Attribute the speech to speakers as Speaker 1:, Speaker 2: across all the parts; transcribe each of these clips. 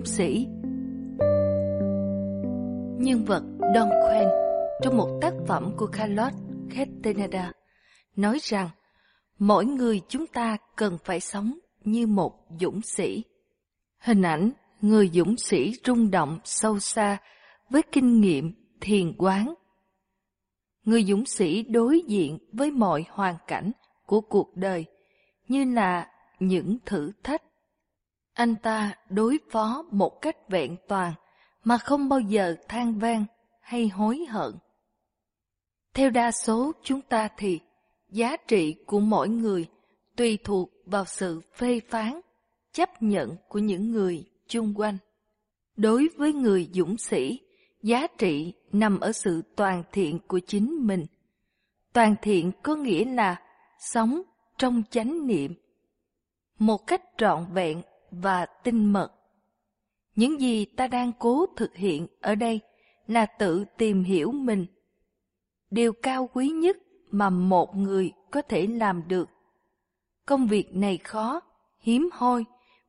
Speaker 1: Dũng sĩ Nhân vật Don Quinn trong một tác phẩm của Carlos Castaneda nói rằng, mỗi người chúng ta cần phải sống như một dũng sĩ. Hình ảnh người dũng sĩ rung động sâu xa với kinh nghiệm thiền quán. Người dũng sĩ đối diện với mọi hoàn cảnh của cuộc đời như là những thử thách. Anh ta đối phó một cách vẹn toàn mà không bao giờ than vang hay hối hận. Theo đa số chúng ta thì giá trị của mỗi người tùy thuộc vào sự phê phán, chấp nhận của những người chung quanh. Đối với người dũng sĩ, giá trị nằm ở sự toàn thiện của chính mình. Toàn thiện có nghĩa là sống trong chánh niệm, một cách trọn vẹn và tinh mật. Những gì ta đang cố thực hiện ở đây là tự tìm hiểu mình. Điều cao quý nhất mà một người có thể làm được. Công việc này khó, hiếm hoi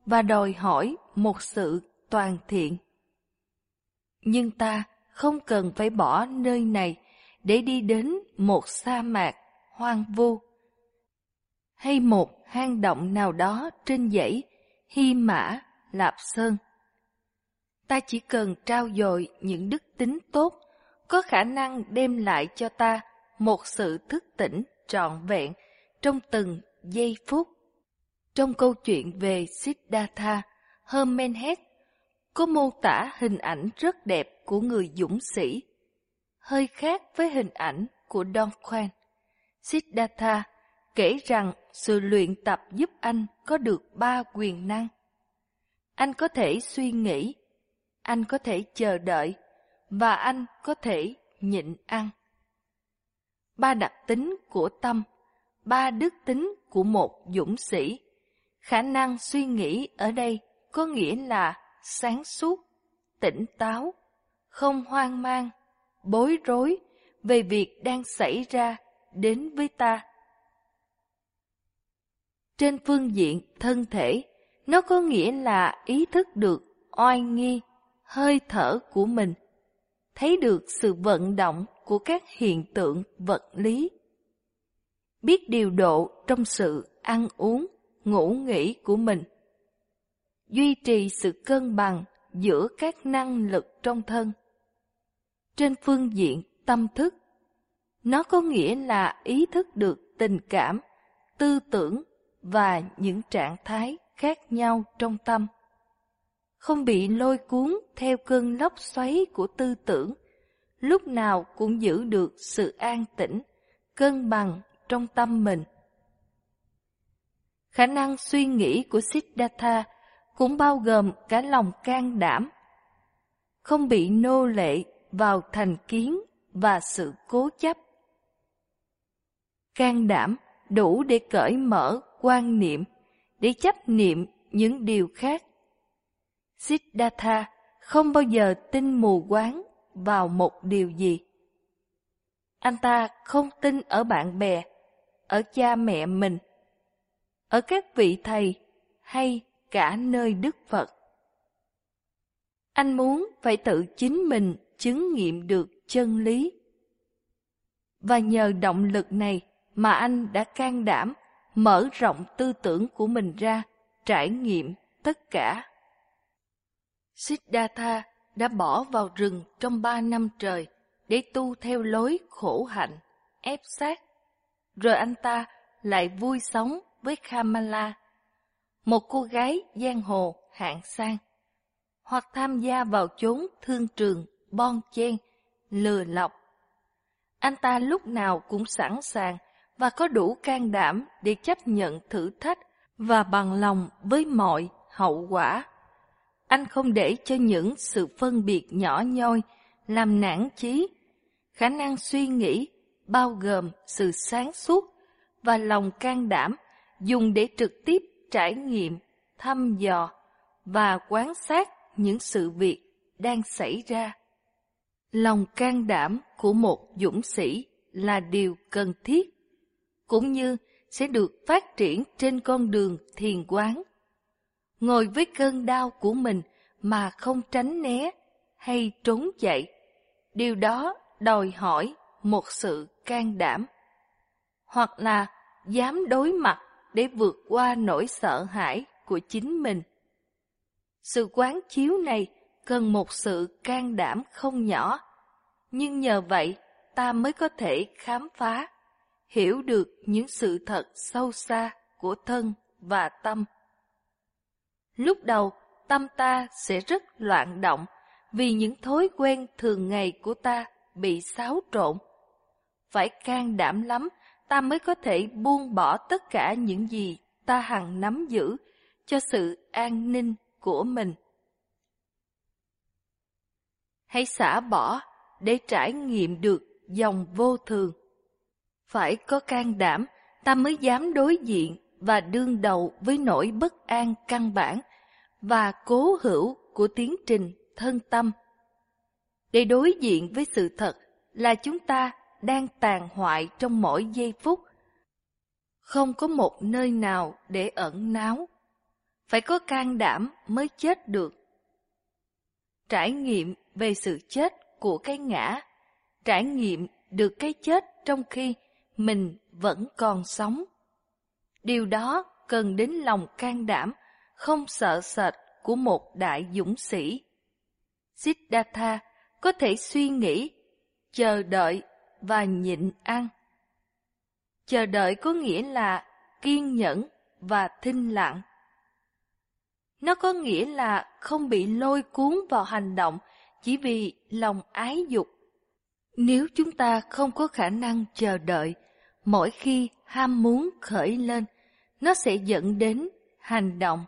Speaker 1: và đòi hỏi một sự toàn thiện. Nhưng ta không cần phải bỏ nơi này để đi đến một sa mạc hoang vu hay một hang động nào đó trên dãy Hy Mã, Lạp Sơn. Ta chỉ cần trao dồi những đức tính tốt có khả năng đem lại cho ta một sự thức tỉnh trọn vẹn trong từng giây phút. Trong câu chuyện về Siddhartha, Hermenhead có mô tả hình ảnh rất đẹp của người dũng sĩ, hơi khác với hình ảnh của Don Juan. Siddhartha kể rằng sự luyện tập giúp anh có được ba quyền năng. Anh có thể suy nghĩ, anh có thể chờ đợi và anh có thể nhịn ăn. Ba đặc tính của tâm, ba đức tính của một dũng sĩ. Khả năng suy nghĩ ở đây có nghĩa là sáng suốt, tỉnh táo, không hoang mang, bối rối về việc đang xảy ra đến với ta trên phương diện thân thể, nó có nghĩa là ý thức được oai nghi, hơi thở của mình, thấy được sự vận động của các hiện tượng vật lý. Biết điều độ trong sự ăn uống, ngủ nghỉ của mình. Duy trì sự cân bằng giữa các năng lực trong thân. Trên phương diện tâm thức, nó có nghĩa là ý thức được tình cảm, tư tưởng và những trạng thái khác nhau trong tâm. Không bị lôi cuốn theo cơn lốc xoáy của tư tưởng, lúc nào cũng giữ được sự an tĩnh, cân bằng trong tâm mình. Khả năng suy nghĩ của Siddhartha cũng bao gồm cả lòng can đảm, không bị nô lệ vào thành kiến và sự cố chấp. Can đảm đủ để cởi mở quan niệm, để chấp niệm những điều khác. Siddhartha không bao giờ tin mù quáng vào một điều gì. Anh ta không tin ở bạn bè, ở cha mẹ mình, ở các vị thầy hay cả nơi Đức Phật. Anh muốn phải tự chính mình chứng nghiệm được chân lý. Và nhờ động lực này mà anh đã can đảm mở rộng tư tưởng của mình ra, trải nghiệm tất cả. Siddhartha đã bỏ vào rừng trong ba năm trời để tu theo lối khổ hạnh, ép sát. Rồi anh ta lại vui sống với Kamala, một cô gái giang hồ hạng sang, hoặc tham gia vào chốn thương trường, bon chen, lừa lọc. Anh ta lúc nào cũng sẵn sàng và có đủ can đảm để chấp nhận thử thách và bằng lòng với mọi hậu quả. Anh không để cho những sự phân biệt nhỏ nhoi làm nản chí, khả năng suy nghĩ bao gồm sự sáng suốt và lòng can đảm dùng để trực tiếp trải nghiệm, thăm dò và quan sát những sự việc đang xảy ra. Lòng can đảm của một dũng sĩ là điều cần thiết cũng như sẽ được phát triển trên con đường thiền quán. Ngồi với cơn đau của mình mà không tránh né hay trốn chạy, điều đó đòi hỏi một sự can đảm. Hoặc là dám đối mặt để vượt qua nỗi sợ hãi của chính mình. Sự quán chiếu này cần một sự can đảm không nhỏ, nhưng nhờ vậy ta mới có thể khám phá, hiểu được những sự thật sâu xa của thân và tâm. Lúc đầu, tâm ta sẽ rất loạn động vì những thói quen thường ngày của ta bị xáo trộn. Phải can đảm lắm, ta mới có thể buông bỏ tất cả những gì ta hằng nắm giữ cho sự an ninh của mình. Hãy xả bỏ để trải nghiệm được dòng vô thường. Phải có can đảm, ta mới dám đối diện và đương đầu với nỗi bất an căn bản và cố hữu của tiến trình thân tâm. Để đối diện với sự thật là chúng ta đang tàn hoại trong mỗi giây phút. Không có một nơi nào để ẩn náu. Phải có can đảm mới chết được. Trải nghiệm về sự chết của cái ngã, trải nghiệm được cái chết trong khi mình vẫn còn sống. Điều đó cần đến lòng can đảm, không sợ sệt của một đại dũng sĩ. Siddhartha có thể suy nghĩ, chờ đợi và nhịn ăn. Chờ đợi có nghĩa là kiên nhẫn và thinh lặng. Nó có nghĩa là không bị lôi cuốn vào hành động chỉ vì lòng ái dục. Nếu chúng ta không có khả năng chờ đợi, mỗi khi ham muốn khởi lên, nó sẽ dẫn đến hành động.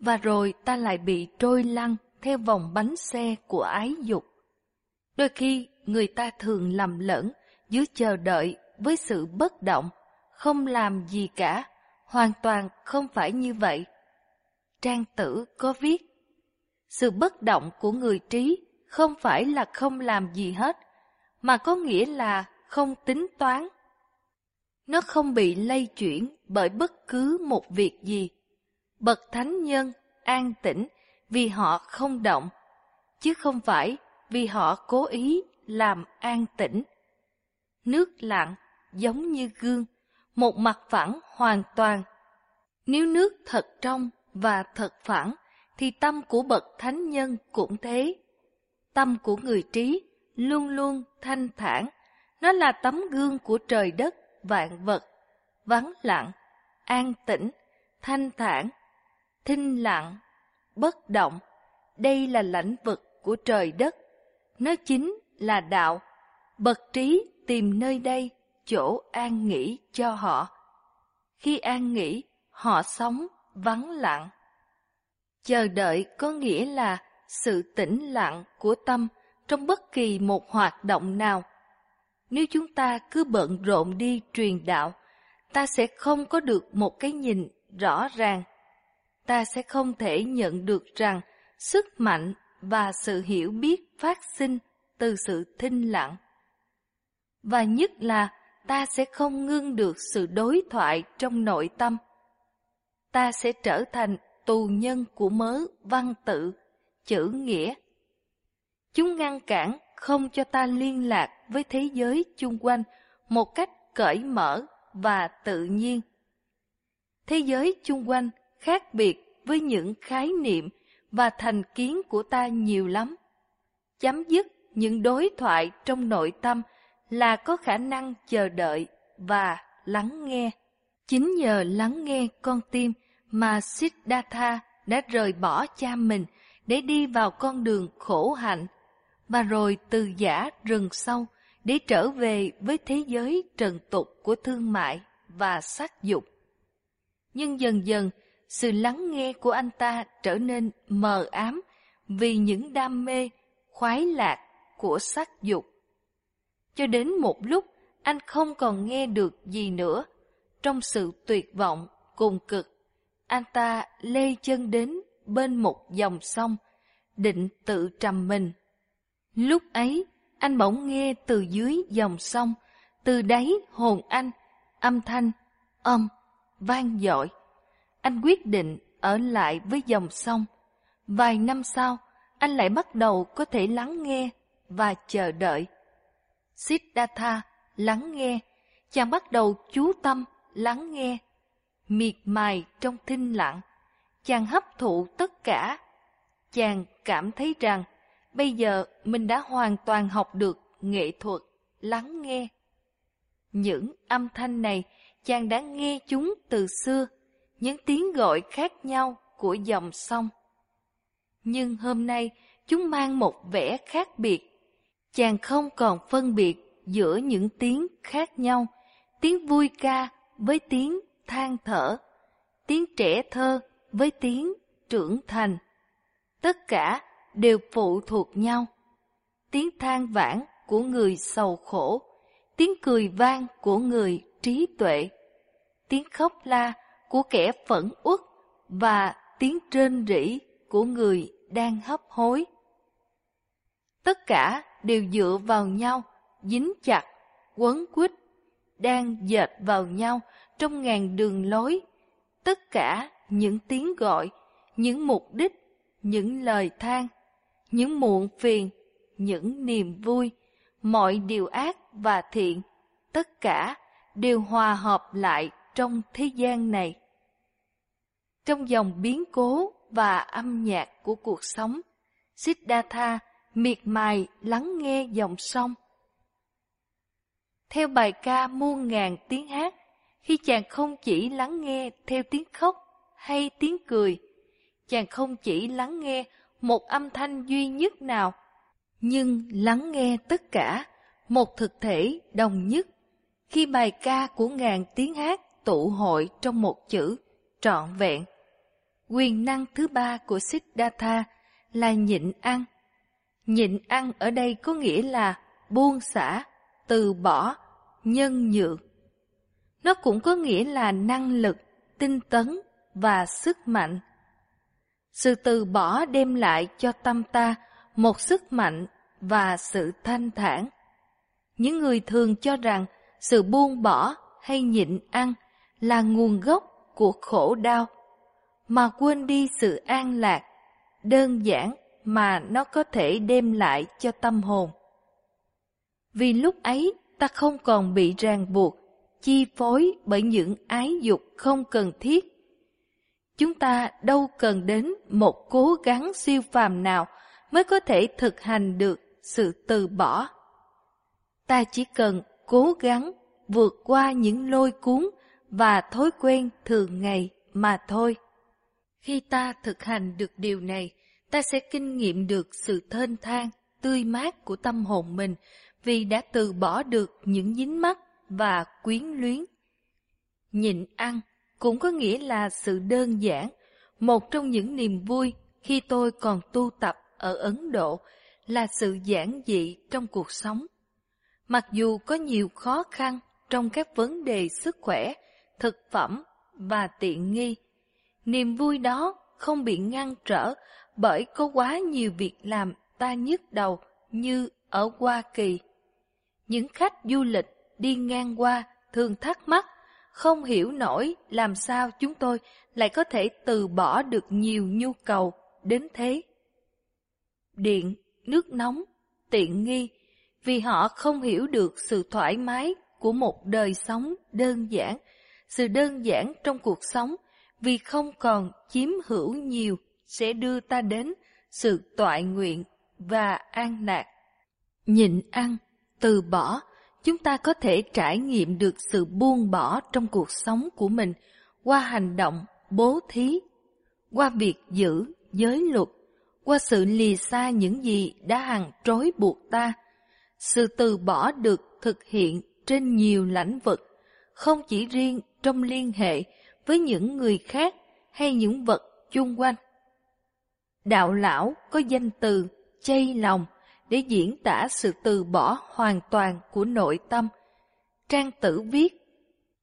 Speaker 1: Và rồi ta lại bị trôi lăn theo vòng bánh xe của ái dục. Đôi khi người ta thường lầm lẫn dưới chờ đợi với sự bất động, không làm gì cả, hoàn toàn không phải như vậy. Trang tử có viết, sự bất động của người trí không phải là không làm gì hết, mà có nghĩa là không tính toán. Nó không bị lây chuyển bởi bất cứ một việc gì. Bậc thánh nhân an tĩnh vì họ không động, chứ không phải vì họ cố ý làm an tĩnh. Nước lặng giống như gương, một mặt phẳng hoàn toàn. Nếu nước thật trong và thật phẳng, thì tâm của bậc thánh nhân cũng thế. Tâm của người trí luôn luôn thanh thản, nó là tấm gương của trời đất, vạn vật, vắng lặng, an tĩnh, thanh thản, thinh lặng, bất động. Đây là lãnh vực của trời đất. Nó chính là đạo. Bậc trí tìm nơi đây chỗ an nghỉ cho họ. Khi an nghỉ, họ sống vắng lặng. Chờ đợi có nghĩa là sự tĩnh lặng của tâm trong bất kỳ một hoạt động nào. Nếu chúng ta cứ bận rộn đi truyền đạo, ta sẽ không có được một cái nhìn rõ ràng. Ta sẽ không thể nhận được rằng sức mạnh và sự hiểu biết phát sinh từ sự thinh lặng. Và nhất là ta sẽ không ngưng được sự đối thoại trong nội tâm. Ta sẽ trở thành tù nhân của mớ văn tự, chữ nghĩa. Chúng ngăn cản không cho ta liên lạc với thế giới chung quanh một cách cởi mở và tự nhiên. Thế giới chung quanh khác biệt với những khái niệm và thành kiến của ta nhiều lắm. Chấm dứt những đối thoại trong nội tâm là có khả năng chờ đợi và lắng nghe. Chính nhờ lắng nghe con tim mà Siddhartha đã rời bỏ cha mình để đi vào con đường khổ hạnh, và rồi từ giả rừng sâu để trở về với thế giới trần tục của thương mại và sắc dục. Nhưng dần dần, sự lắng nghe của anh ta trở nên mờ ám vì những đam mê, khoái lạc của sắc dục. Cho đến một lúc, anh không còn nghe được gì nữa. Trong sự tuyệt vọng, cùng cực, anh ta lê chân đến bên một dòng sông, định tự trầm mình. Lúc ấy, anh bỗng nghe từ dưới dòng sông, từ đáy hồn anh, âm thanh âm, vang dội. Anh quyết định ở lại với dòng sông. Vài năm sau, anh lại bắt đầu có thể lắng nghe và chờ đợi. Siddhartha lắng nghe, chàng bắt đầu chú tâm lắng nghe. Miệt mài trong thinh lặng, chàng hấp thụ tất cả. Chàng cảm thấy rằng bây giờ mình đã hoàn toàn học được nghệ thuật lắng nghe. Những âm thanh này chàng đã nghe chúng từ xưa, những tiếng gọi khác nhau của dòng sông. Nhưng hôm nay chúng mang một vẻ khác biệt. Chàng không còn phân biệt giữa những tiếng khác nhau, tiếng vui ca với tiếng than thở, tiếng trẻ thơ với tiếng trưởng thành. Tất cả đều phụ thuộc nhau. Tiếng than vãn của người sầu khổ, tiếng cười vang của người trí tuệ, tiếng khóc la của kẻ phẫn uất và tiếng rên rỉ của người đang hấp hối. Tất cả đều dựa vào nhau, dính chặt, quấn quýt, đang dệt vào nhau trong ngàn đường lối. Tất cả những tiếng gọi, những mục đích, những lời than, những muộn phiền, những niềm vui, mọi điều ác và thiện, tất cả đều hòa hợp lại trong thế gian này. Trong dòng biến cố và âm nhạc của cuộc sống, Siddhartha miệt mài lắng nghe dòng sông. Theo bài ca muôn ngàn tiếng hát, khi chàng không chỉ lắng nghe theo tiếng khóc hay tiếng cười, chàng không chỉ lắng nghe một âm thanh duy nhất nào, nhưng lắng nghe tất cả, một thực thể đồng nhất. Khi bài ca của ngàn tiếng hát tụ hội trong một chữ, trọn vẹn. Quyền năng thứ ba của Siddhartha là nhịn ăn. Nhịn ăn ở đây có nghĩa là buông xả, từ bỏ, nhân nhượng. Nó cũng có nghĩa là năng lực, tinh tấn và sức mạnh. Sự từ bỏ đem lại cho tâm ta một sức mạnh và sự thanh thản. Những người thường cho rằng sự buông bỏ hay nhịn ăn là nguồn gốc của khổ đau, mà quên đi sự an lạc, đơn giản mà nó có thể đem lại cho tâm hồn. Vì lúc ấy ta không còn bị ràng buộc, chi phối bởi những ái dục không cần thiết. Chúng ta đâu cần đến một cố gắng siêu phàm nào mới có thể thực hành được sự từ bỏ. Ta chỉ cần cố gắng vượt qua những lôi cuốn và thói quen thường ngày mà thôi. Khi ta thực hành được điều này, ta sẽ kinh nghiệm được sự thênh thang, tươi mát của tâm hồn mình vì đã từ bỏ được những dính mắc và quyến luyến. Nhịn ăn cũng có nghĩa là sự đơn giản, một trong những niềm vui khi tôi còn tu tập ở Ấn Độ là sự giản dị trong cuộc sống. Mặc dù có nhiều khó khăn trong các vấn đề sức khỏe, thực phẩm và tiện nghi, niềm vui đó không bị ngăn trở bởi có quá nhiều việc làm ta nhức đầu như ở Hoa Kỳ. Những khách du lịch đi ngang qua thường thắc mắc, không hiểu nổi làm sao chúng tôi lại có thể từ bỏ được nhiều nhu cầu đến thế. Điện, nước nóng, tiện nghi, vì họ không hiểu được sự thoải mái của một đời sống đơn giản, sự đơn giản trong cuộc sống vì không còn chiếm hữu nhiều sẽ đưa ta đến sự toại nguyện và an lạc. Nhịn ăn, từ bỏ, chúng ta có thể trải nghiệm được sự buông bỏ trong cuộc sống của mình qua hành động bố thí, qua việc giữ giới luật, qua sự lìa xa những gì đã hằng trói buộc ta. Sự từ bỏ được thực hiện trên nhiều lãnh vực, không chỉ riêng trong liên hệ với những người khác hay những vật chung quanh. Đạo lão có danh từ chay lòng để diễn tả sự từ bỏ hoàn toàn của nội tâm. Trang tử viết,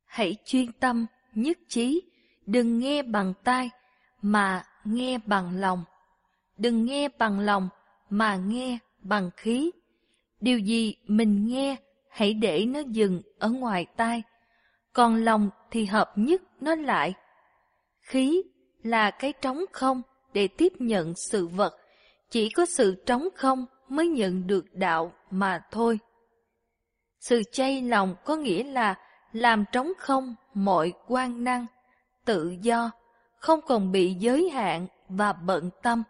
Speaker 1: hãy chuyên tâm, nhất trí, đừng nghe bằng tai, mà nghe bằng lòng. Đừng nghe bằng lòng, mà nghe bằng khí. Điều gì mình nghe, hãy để nó dừng ở ngoài tai. còn lòng thì hợp nhất nó lại. Khí là cái trống không để tiếp nhận sự vật, chỉ có sự trống không mới nhận được đạo mà thôi. Sự chay lòng có nghĩa là làm trống không mọi quan năng, tự do, không còn bị giới hạn và bận tâm.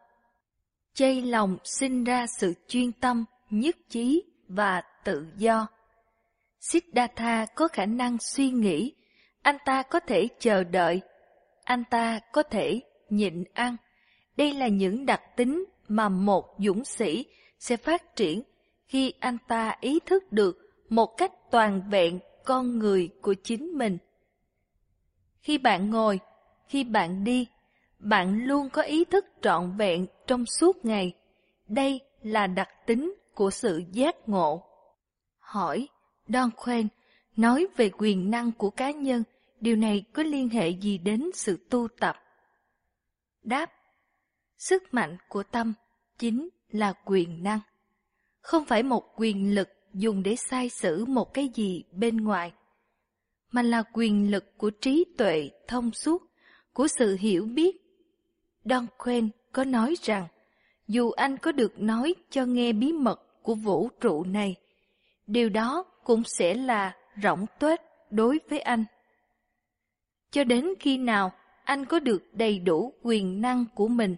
Speaker 1: Chay lòng sinh ra sự chuyên tâm, nhất trí và tự do. Siddhartha có khả năng suy nghĩ, anh ta có thể chờ đợi, anh ta có thể nhịn ăn. Đây là những đặc tính mà một dũng sĩ sẽ phát triển khi anh ta ý thức được một cách toàn vẹn con người của chính mình. Khi bạn ngồi, khi bạn đi, bạn luôn có ý thức trọn vẹn trong suốt ngày. Đây là đặc tính của sự giác ngộ. Hỏi, Don Quen nói về quyền năng của cá nhân, điều này có liên hệ gì đến sự tu tập? Đáp, sức mạnh của tâm chính là quyền năng. Không phải một quyền lực dùng để sai sử một cái gì bên ngoài, mà là quyền lực của trí tuệ thông suốt, của sự hiểu biết. Don Quen có nói rằng, dù anh có được nói cho nghe bí mật của vũ trụ này, điều đó cũng sẽ là rỗng tuếch đối với anh. Cho đến khi nào anh có được đầy đủ quyền năng của mình.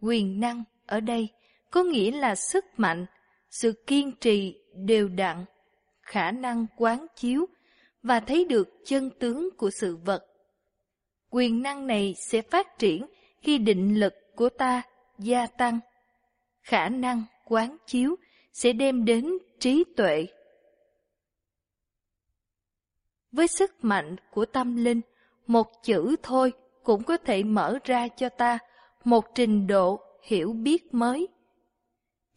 Speaker 1: Quyền năng ở đây có nghĩa là sức mạnh, sự kiên trì đều đặn, khả năng quán chiếu và thấy được chân tướng của sự vật. Quyền năng này sẽ phát triển khi định lực của ta gia tăng. Khả năng quán chiếu sẽ đem đến trí tuệ. Với sức mạnh của tâm linh, một chữ thôi cũng có thể mở ra cho ta một trình độ hiểu biết mới.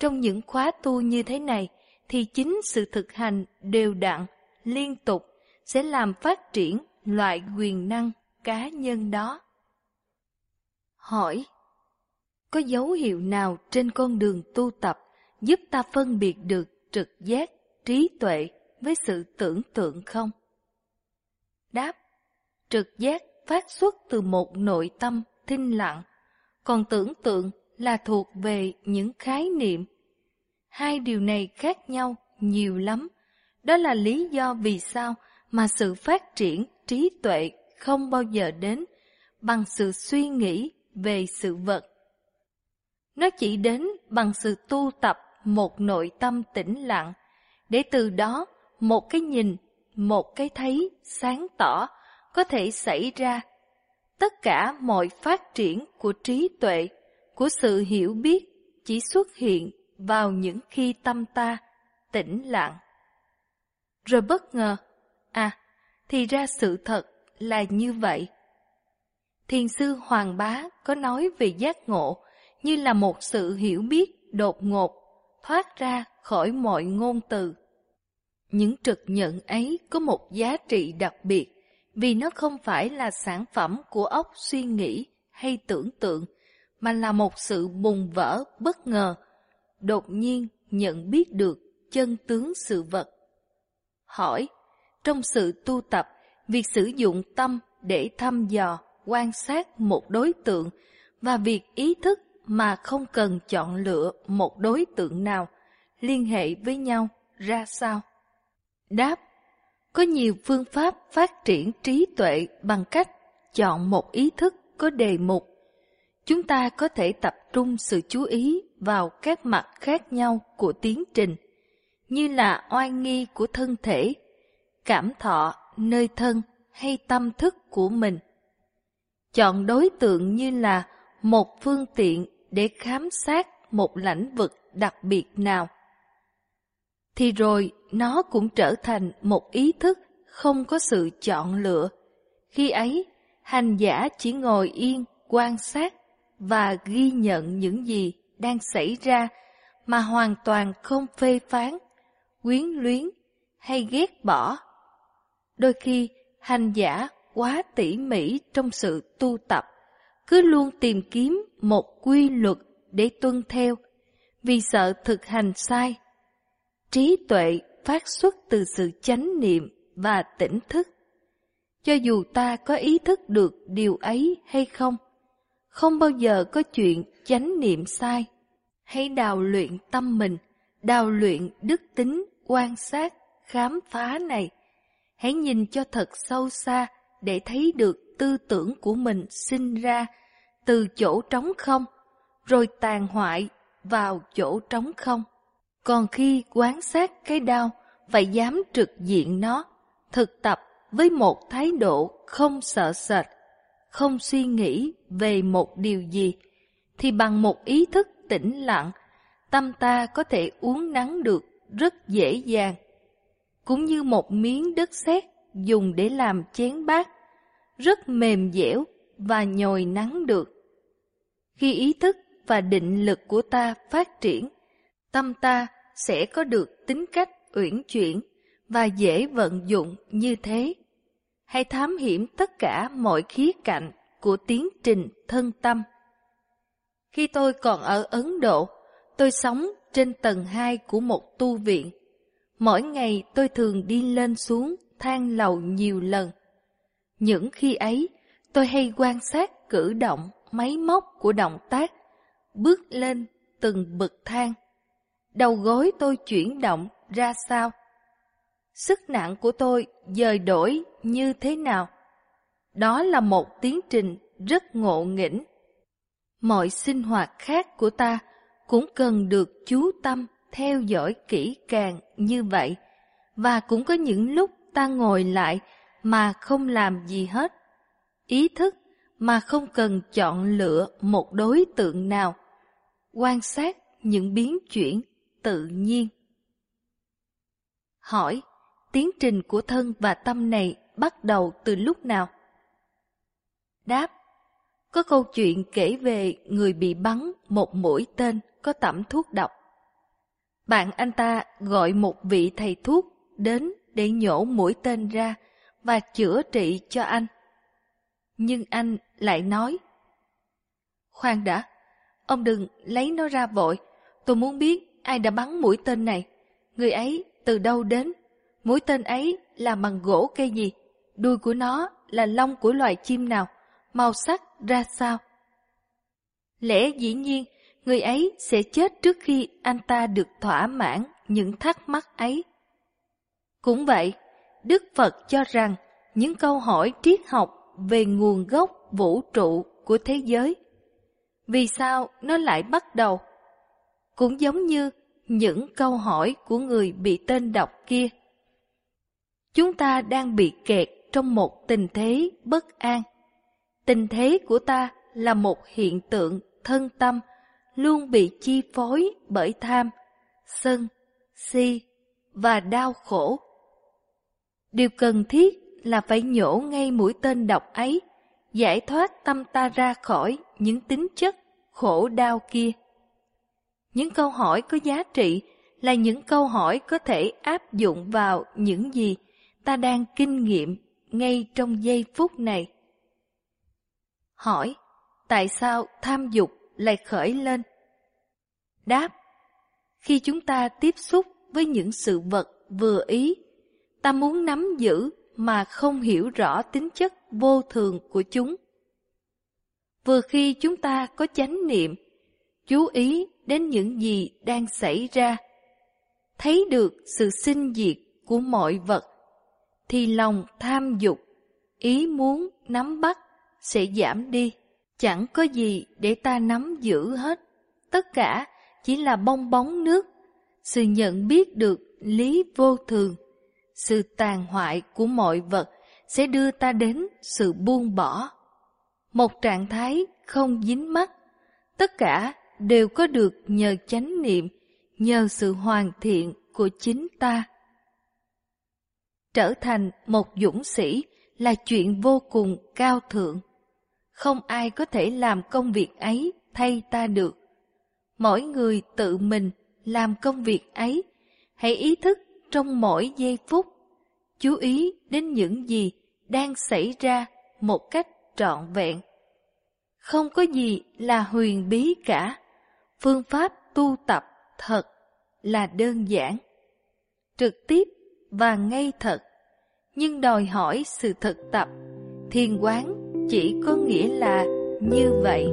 Speaker 1: Trong những khóa tu như thế này, thì chính sự thực hành đều đặn, liên tục sẽ làm phát triển loại quyền năng cá nhân đó. Hỏi, có dấu hiệu nào trên con đường tu tập giúp ta phân biệt được trực giác, trí tuệ với sự tưởng tượng không? Đáp, trực giác phát xuất từ một nội tâm thinh lặng, còn tưởng tượng là thuộc về những khái niệm. Hai điều này khác nhau nhiều lắm. Đó là lý do vì sao mà sự phát triển trí tuệ không bao giờ đến bằng sự suy nghĩ về sự vật. Nó chỉ đến bằng sự tu tập một nội tâm tĩnh lặng, để từ đó một cái nhìn, một cái thấy sáng tỏ có thể xảy ra. Tất cả mọi phát triển của trí tuệ, của sự hiểu biết chỉ xuất hiện vào những khi tâm ta tĩnh lặng. Rồi bất ngờ, à, thì ra sự thật là như vậy. Thiền sư Hoàng Bá có nói về giác ngộ như là một sự hiểu biết đột ngột, thoát ra khỏi mọi ngôn từ. Những trực nhận ấy có một giá trị đặc biệt vì nó không phải là sản phẩm của óc suy nghĩ hay tưởng tượng, mà là một sự bùng vỡ bất ngờ, đột nhiên nhận biết được chân tướng sự vật. Hỏi, trong sự tu tập, việc sử dụng tâm để thăm dò, quan sát một đối tượng và việc ý thức mà không cần chọn lựa một đối tượng nào liên hệ với nhau ra sao? Đáp, có nhiều phương pháp phát triển trí tuệ bằng cách chọn một ý thức có đề mục. Chúng ta có thể tập trung sự chú ý vào các mặt khác nhau của tiến trình, như là oai nghi của thân thể, cảm thọ nơi thân hay tâm thức của mình. Chọn đối tượng như là một phương tiện để khám sát một lãnh vực đặc biệt nào. Thì rồi nó cũng trở thành một ý thức không có sự chọn lựa. Khi ấy, hành giả chỉ ngồi yên, quan sát và ghi nhận những gì đang xảy ra mà hoàn toàn không phê phán, quyến luyến hay ghét bỏ. Đôi khi, hành giả quá tỉ mỉ trong sự tu tập, cứ luôn tìm kiếm một quy luật để tuân theo, vì sợ thực hành sai. Trí tuệ phát xuất từ sự chánh niệm và tỉnh thức. cho dù ta có ý thức được điều ấy hay không. Không bao giờ có chuyện chánh niệm sai. Hãy đào luyện tâm mình, đào luyện đức tính, quan sát, khám phá này. Hãy nhìn cho thật sâu xa để thấy được tư tưởng của mình sinh ra từ chỗ trống không, rồi tàn hoại vào chỗ trống không. Còn khi quán sát cái đau, phải dám trực diện nó, thực tập với một thái độ không sợ sệt, không suy nghĩ về một điều gì, thì bằng một ý thức tĩnh lặng, tâm ta có thể uống nắng được rất dễ dàng. Cũng như một miếng đất sét dùng để làm chén bát, rất mềm dẻo và nhồi nắng được. Khi ý thức và định lực của ta phát triển, tâm ta sẽ có được tính cách uyển chuyển và dễ vận dụng như thế hay thám hiểm tất cả mọi khía cạnh của tiến trình thân tâm. Khi tôi còn ở Ấn Độ, tôi sống trên tầng 2 của một tu viện. Mỗi ngày tôi thường đi lên xuống thang lầu nhiều lần. Những khi ấy, tôi hay quan sát cử động máy móc của động tác, bước lên từng bậc thang. Đầu gối tôi chuyển động ra sao? Sức nặng của tôi dời đổi như thế nào? Đó là một tiến trình rất ngộ nghĩnh. Mọi sinh hoạt khác của ta cũng cần được chú tâm theo dõi kỹ càng như vậy và cũng có những lúc ta ngồi lại mà không làm gì hết. Ý thức mà không cần chọn lựa một đối tượng nào. Quan sát những biến chuyển tự nhiên. Hỏi, tiến trình của thân và tâm này bắt đầu từ lúc nào? Đáp, có câu chuyện kể về người bị bắn một mũi tên có tẩm thuốc độc. Bạn anh ta gọi một vị thầy thuốc đến để nhổ mũi tên ra và chữa trị cho anh. Nhưng anh lại nói, Khoan đã, ông đừng lấy nó ra vội, tôi muốn biết ai đã bắn mũi tên này, người ấy từ đâu đến, mũi tên ấy là bằng gỗ cây gì, đuôi của nó là lông của loài chim nào, màu sắc ra sao. Lẽ dĩ nhiên, người ấy sẽ chết trước khi anh ta được thỏa mãn những thắc mắc ấy. Cũng vậy, Đức Phật cho rằng những câu hỏi triết học về nguồn gốc vũ trụ của thế giới. Vì sao nó lại bắt đầu? Cũng giống như những câu hỏi của người bị tên độc kia. Chúng ta đang bị kẹt trong một tình thế bất an. Tình thế của ta là một hiện tượng thân tâm luôn bị chi phối bởi tham, sân, si và đau khổ. Điều cần thiết là phải nhổ ngay mũi tên độc ấy, giải thoát tâm ta ra khỏi những tính chất khổ đau kia. Những câu hỏi có giá trị là những câu hỏi có thể áp dụng vào những gì ta đang kinh nghiệm ngay trong giây phút này. Hỏi, tại sao tham dục lại khởi lên? Đáp, khi chúng ta tiếp xúc với những sự vật vừa ý, ta muốn nắm giữ mà không hiểu rõ tính chất vô thường của chúng. Vừa khi chúng ta có chánh niệm, chú ý đến những gì đang xảy ra, thấy được sự sinh diệt của mọi vật, thì lòng tham dục, ý muốn nắm bắt sẽ giảm đi. Chẳng có gì để ta nắm giữ hết, tất cả chỉ là bong bóng nước, sự nhận biết được lý vô thường, sự tàn hoại của mọi vật sẽ đưa ta đến sự buông bỏ. Một trạng thái không dính mắt, tất cả đều có được nhờ chánh niệm, nhờ sự hoàn thiện của chính ta. Trở thành một dũng sĩ là chuyện vô cùng cao thượng. Không ai có thể làm công việc ấy thay ta được. Mỗi người tự mình làm công việc ấy, hãy ý thức trong mỗi giây phút, chú ý đến những gì đang xảy ra một cách trọn vẹn. Không có gì là huyền bí cả. Phương pháp tu tập thật là đơn giản, trực tiếp và ngay thật. nhưng đòi hỏi sự thực tập. Thiền quán chỉ có nghĩa là như vậy.